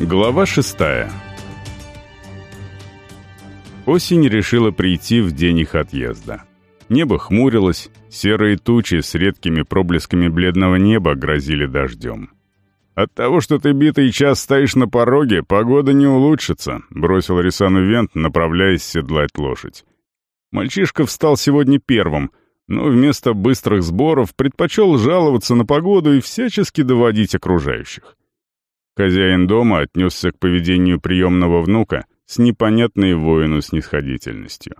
Глава шестая Осень решила прийти в день их отъезда. Небо хмурилось, серые тучи с редкими проблесками бледного неба грозили дождем. «От того, что ты битый час стоишь на пороге, погода не улучшится», — бросил Рисану Вент, направляясь седлать лошадь. Мальчишка встал сегодня первым, но вместо быстрых сборов предпочел жаловаться на погоду и всячески доводить окружающих. Хозяин дома отнесся к поведению приемного внука с непонятной воину снисходительностью.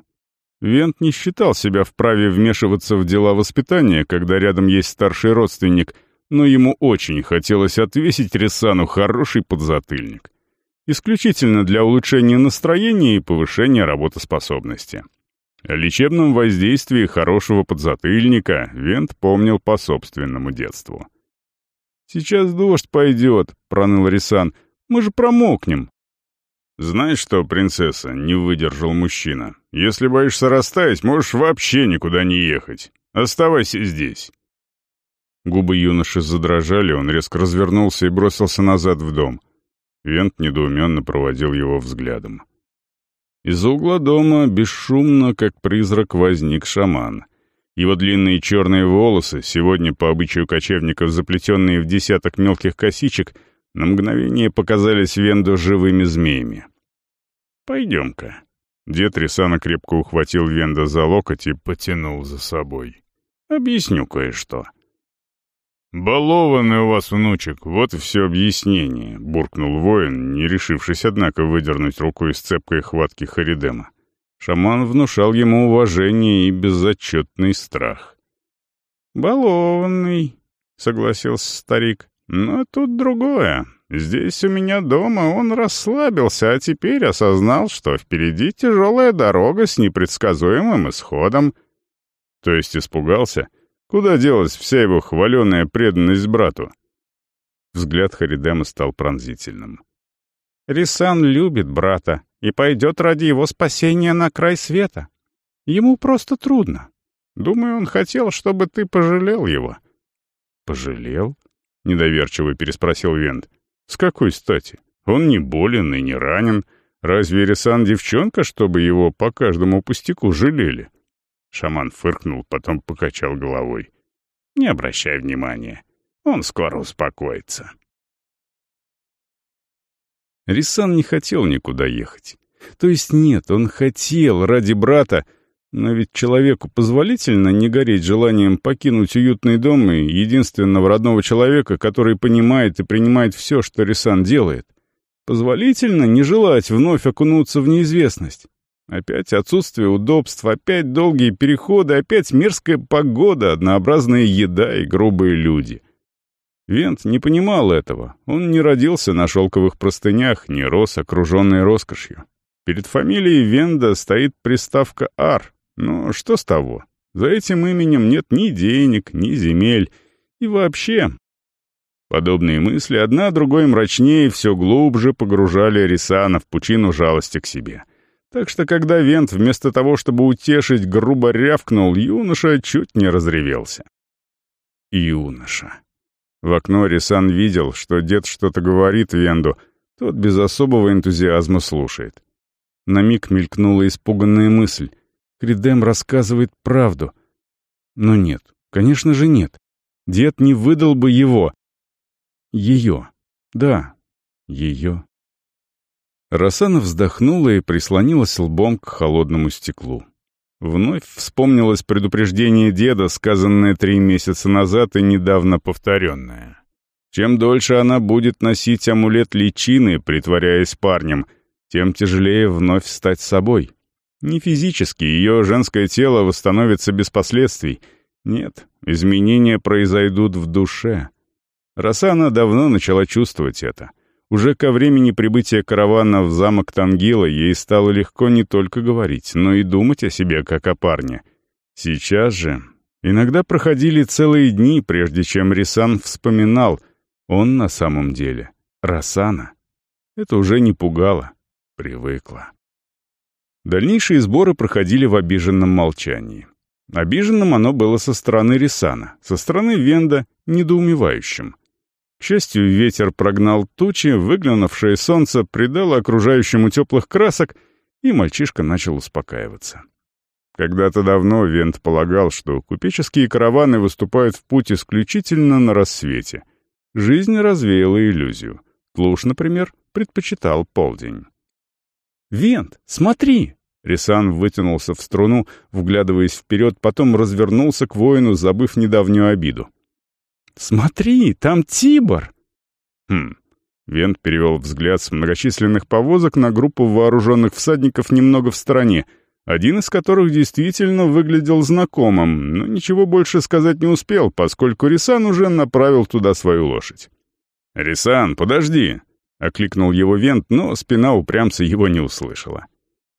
Вент не считал себя вправе вмешиваться в дела воспитания, когда рядом есть старший родственник, но ему очень хотелось отвесить Ресану хороший подзатыльник. Исключительно для улучшения настроения и повышения работоспособности. О лечебном воздействии хорошего подзатыльника Вент помнил по собственному детству. «Сейчас дождь пойдет», — проныл Рисан. «Мы же промокнем». «Знаешь что, принцесса?» — не выдержал мужчина. «Если боишься растаять, можешь вообще никуда не ехать. Оставайся здесь». Губы юноши задрожали, он резко развернулся и бросился назад в дом. Вент недоуменно проводил его взглядом. Из угла дома бесшумно, как призрак, возник шаман. Его длинные черные волосы, сегодня по обычаю кочевников заплетенные в десяток мелких косичек, на мгновение показались Венду живыми змеями. «Пойдем-ка». Дед Рисана крепко ухватил Венда за локоть и потянул за собой. «Объясню кое-что». «Балованный у вас внучек, вот все объяснение», — буркнул воин, не решившись, однако, выдернуть руку из цепкой хватки Харидема. Шаман внушал ему уважение и безотчетный страх. «Балованный», — согласился старик. «Но тут другое. Здесь у меня дома он расслабился, а теперь осознал, что впереди тяжелая дорога с непредсказуемым исходом». То есть испугался? Куда делась вся его хваленая преданность брату? Взгляд Харидема стал пронзительным. «Рисан любит брата и пойдет ради его спасения на край света. Ему просто трудно. Думаю, он хотел, чтобы ты пожалел его». «Пожалел?» — недоверчиво переспросил Вент. «С какой стати? Он не болен и не ранен. Разве Рисан девчонка, чтобы его по каждому пустяку жалели?» Шаман фыркнул, потом покачал головой. «Не обращай внимания. Он скоро успокоится». Рисан не хотел никуда ехать. То есть нет, он хотел ради брата, но ведь человеку позволительно не гореть желанием покинуть уютный дом и единственного родного человека, который понимает и принимает все, что Рисан делает. Позволительно не желать вновь окунуться в неизвестность. Опять отсутствие удобств, опять долгие переходы, опять мерзкая погода, однообразная еда и грубые люди — Вент не понимал этого. Он не родился на шелковых простынях, не рос, окруженный роскошью. Перед фамилией Венда стоит приставка «Ар». Но что с того? За этим именем нет ни денег, ни земель. И вообще... Подобные мысли одна другой мрачнее все глубже погружали Рисана в пучину жалости к себе. Так что когда Вент вместо того, чтобы утешить, грубо рявкнул, юноша чуть не разревелся. Юноша. В окно Рисан видел, что дед что-то говорит Венду, тот без особого энтузиазма слушает. На миг мелькнула испуганная мысль. Кридем рассказывает правду. Но нет, конечно же нет. Дед не выдал бы его. Ее. Да, ее. Рассана вздохнула и прислонилась лбом к холодному стеклу. Вновь вспомнилось предупреждение деда, сказанное три месяца назад и недавно повторенное. Чем дольше она будет носить амулет личины, притворяясь парнем, тем тяжелее вновь стать собой. Не физически, ее женское тело восстановится без последствий. Нет, изменения произойдут в душе. Росана давно начала чувствовать это — уже ко времени прибытия каравана в замок Тангила ей стало легко не только говорить, но и думать о себе как о парне. Сейчас же иногда проходили целые дни, прежде чем Рисан вспоминал, он на самом деле Расана. Это уже не пугало, привыкла. Дальнейшие сборы проходили в обиженном молчании. Обиженным оно было со стороны Рисана, со стороны Венда — недоумевающим. К счастью, ветер прогнал тучи, выглянувшее солнце придало окружающему теплых красок, и мальчишка начал успокаиваться. Когда-то давно Вент полагал, что купеческие караваны выступают в путь исключительно на рассвете. Жизнь развеяла иллюзию. Клуш, например, предпочитал полдень. «Вент, смотри!» Рисан вытянулся в струну, вглядываясь вперед, потом развернулся к воину, забыв недавнюю обиду. «Смотри, там Тибор!» «Хм». Вент перевел взгляд с многочисленных повозок на группу вооруженных всадников немного в стороне, один из которых действительно выглядел знакомым, но ничего больше сказать не успел, поскольку Рисан уже направил туда свою лошадь. «Рисан, подожди!» — окликнул его Вент, но спина упрямца его не услышала.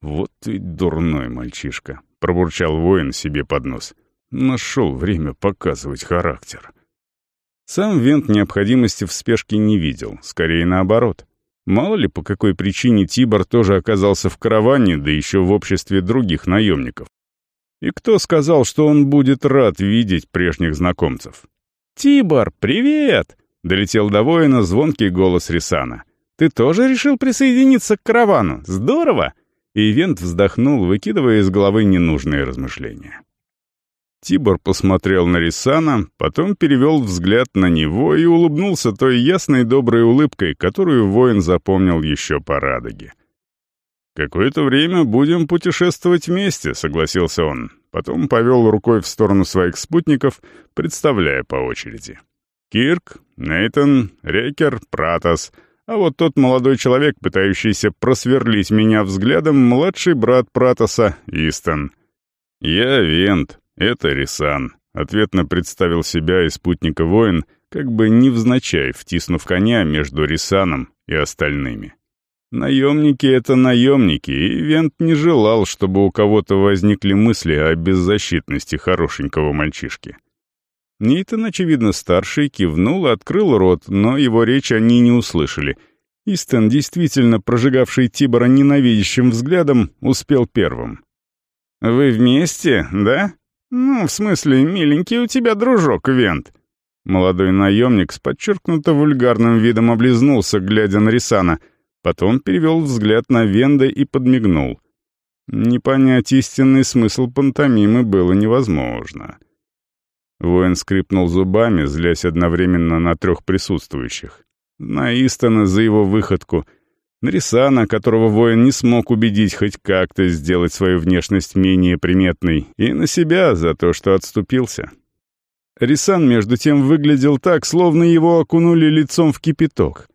«Вот ты дурной мальчишка», — пробурчал воин себе под нос. «Нашел время показывать характер». Сам Вент необходимости в спешке не видел, скорее наоборот. Мало ли, по какой причине Тибор тоже оказался в караване, да еще в обществе других наемников. И кто сказал, что он будет рад видеть прежних знакомцев? «Тибор, привет!» — долетел до воина звонкий голос Рисана. «Ты тоже решил присоединиться к каравану? Здорово!» И Вент вздохнул, выкидывая из головы ненужные размышления. Тибор посмотрел на Рисана, потом перевел взгляд на него и улыбнулся той ясной доброй улыбкой, которую воин запомнил еще по Радоге. «Какое-то время будем путешествовать вместе», — согласился он. Потом повел рукой в сторону своих спутников, представляя по очереди. «Кирк, Нейтон, Рекер, Пратос, а вот тот молодой человек, пытающийся просверлить меня взглядом, младший брат Пратоса, Истон. Я Вент, «Это Рисан», — ответно представил себя и спутника воин, как бы невзначай втиснув коня между Рисаном и остальными. Наемники — это наемники, и Вент не желал, чтобы у кого-то возникли мысли о беззащитности хорошенького мальчишки. Нейтан, очевидно, старший, кивнул и открыл рот, но его речь они не услышали. Истон, действительно прожигавший Тибора ненавидящим взглядом, успел первым. «Вы вместе, да?» «Ну, в смысле, миленький у тебя дружок, Вент». Молодой наемник с подчеркнуто вульгарным видом облизнулся, глядя на Рисана, потом перевел взгляд на Венда и подмигнул. Не понять истинный смысл пантомимы было невозможно. Воин скрипнул зубами, злясь одновременно на трех присутствующих. На Истона за его выходку — Нарисана, которого воин не смог убедить хоть как-то сделать свою внешность менее приметной, и на себя за то, что отступился. Рисан, между тем, выглядел так, словно его окунули лицом в кипяток.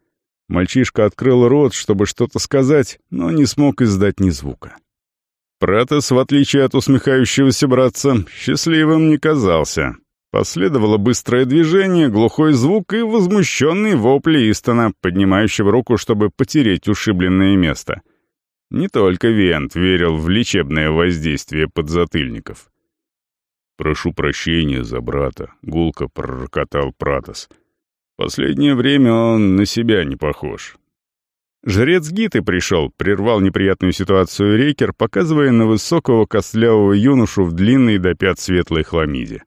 Мальчишка открыл рот, чтобы что-то сказать, но не смог издать ни звука. Пратос, в отличие от усмехающегося братца, счастливым не казался. Последовало быстрое движение, глухой звук и возмущенный вопль Истона, поднимающего руку, чтобы потереть ушибленное место. Не только Вент верил в лечебное воздействие подзатыльников. «Прошу прощения за брата», — гулко пророкотал Пратос. «Последнее время он на себя не похож». «Жрец Гиты пришел», — прервал неприятную ситуацию Рейкер, показывая на высокого костлявого юношу в длинной до пят светлой хламиде.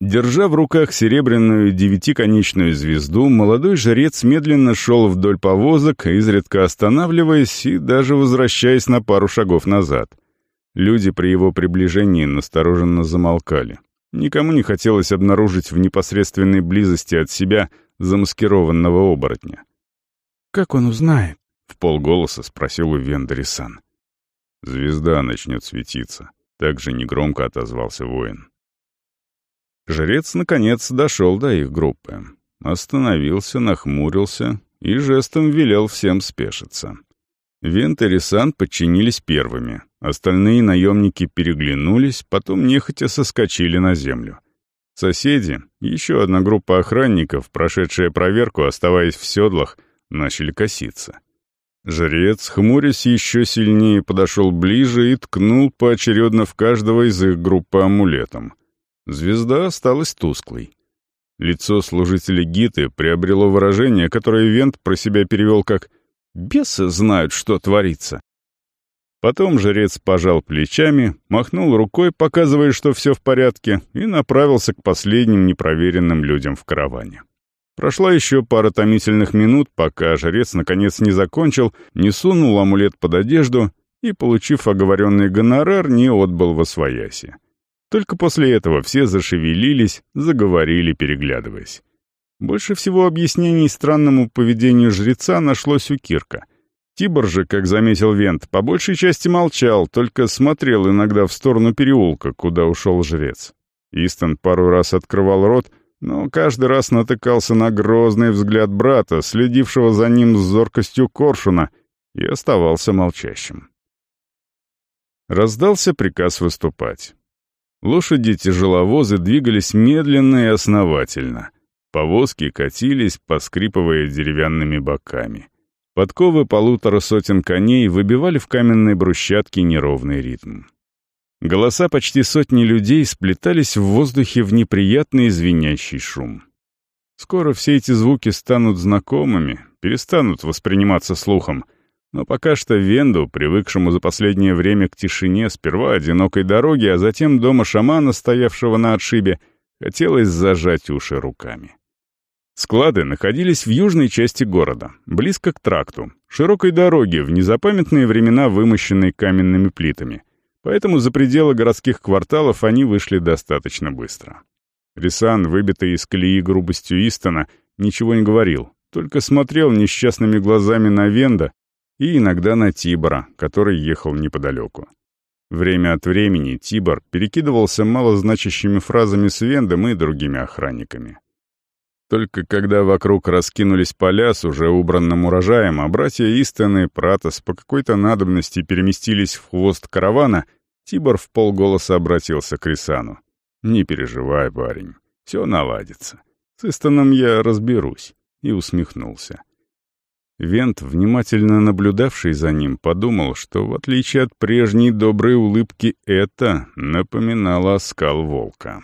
Держа в руках серебряную девятиконечную звезду, молодой жрец медленно шел вдоль повозок, изредка останавливаясь и даже возвращаясь на пару шагов назад. Люди при его приближении настороженно замолкали. Никому не хотелось обнаружить в непосредственной близости от себя замаскированного оборотня. «Как он узнает?» — в полголоса спросил у Вендрисан. «Звезда начнет светиться», — также негромко отозвался воин. Жрец, наконец, дошел до их группы. Остановился, нахмурился и жестом велел всем спешиться. Вент и Рисан подчинились первыми. Остальные наемники переглянулись, потом нехотя соскочили на землю. Соседи, еще одна группа охранников, прошедшая проверку, оставаясь в седлах, начали коситься. Жрец, хмурясь еще сильнее, подошел ближе и ткнул поочередно в каждого из их группы амулетом — Звезда осталась тусклой. Лицо служителя Гиты приобрело выражение, которое Вент про себя перевел как «бесы знают, что творится». Потом жрец пожал плечами, махнул рукой, показывая, что все в порядке, и направился к последним непроверенным людям в караване. Прошла еще пара томительных минут, пока жрец наконец не закончил, не сунул амулет под одежду и, получив оговоренный гонорар, не отбыл во свояси. Только после этого все зашевелились, заговорили, переглядываясь. Больше всего объяснений странному поведению жреца нашлось у Кирка. Тибор же, как заметил Вент, по большей части молчал, только смотрел иногда в сторону переулка, куда ушел жрец. Истон пару раз открывал рот, но каждый раз натыкался на грозный взгляд брата, следившего за ним с зоркостью коршуна, и оставался молчащим. Раздался приказ выступать. Лошади-тяжеловозы двигались медленно и основательно. Повозки катились, поскрипывая деревянными боками. Подковы полутора сотен коней выбивали в каменной брусчатке неровный ритм. Голоса почти сотни людей сплетались в воздухе в неприятный звенящий шум. Скоро все эти звуки станут знакомыми, перестанут восприниматься слухом, но пока что Венду, привыкшему за последнее время к тишине сперва одинокой дороги, а затем дома шамана, стоявшего на отшибе, хотелось зажать уши руками. Склады находились в южной части города, близко к тракту, широкой дороге, в незапамятные времена вымощенной каменными плитами. Поэтому за пределы городских кварталов они вышли достаточно быстро. Рисан, выбитый из колеи грубостью Истона, ничего не говорил, только смотрел несчастными глазами на Венда и иногда на Тибора, который ехал неподалеку. Время от времени Тибор перекидывался малозначащими фразами с Вендом и другими охранниками. Только когда вокруг раскинулись поля с уже убранным урожаем, а братья Истон и Пратос по какой-то надобности переместились в хвост каравана, Тибор в полголоса обратился к Рисану. «Не переживай, парень, все наладится. С Истоном я разберусь», и усмехнулся. Вент, внимательно наблюдавший за ним, подумал, что, в отличие от прежней доброй улыбки, это напоминало оскал волка.